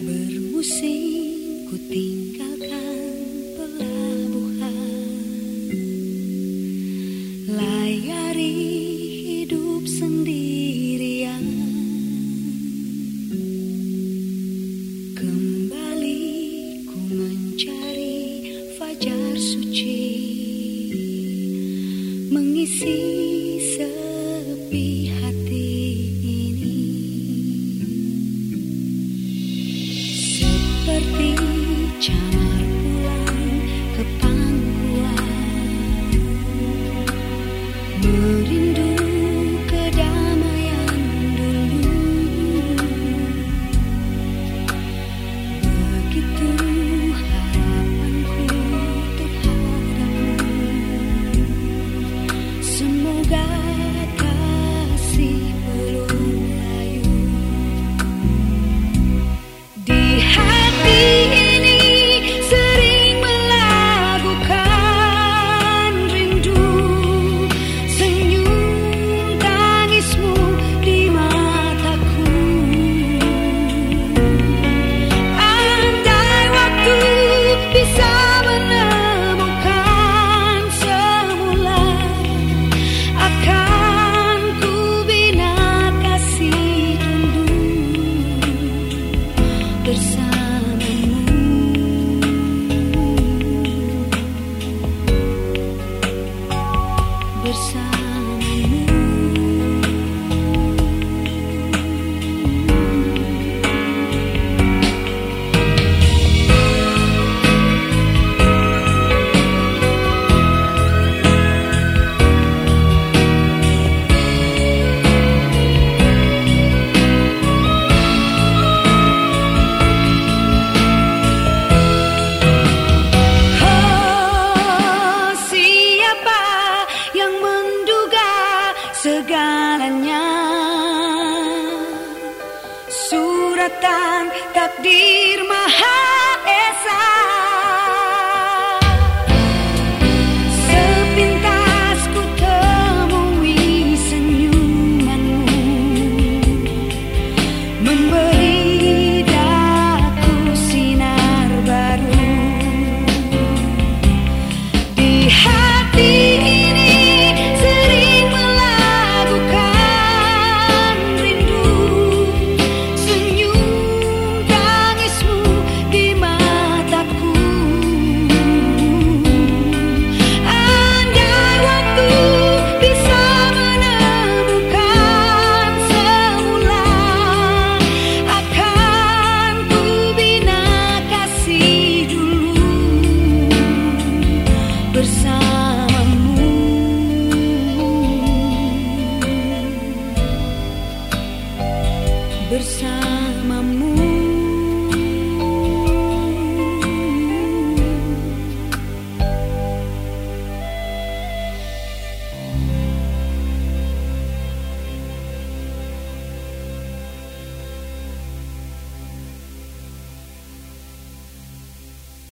Bermusim ku tinggalkan pelabuhan. Layari hidup sendirian. Kembali ku mencari fajar suci. Mengisi sepi sky. bersama suratan takdir Maha Esa. bersamamu.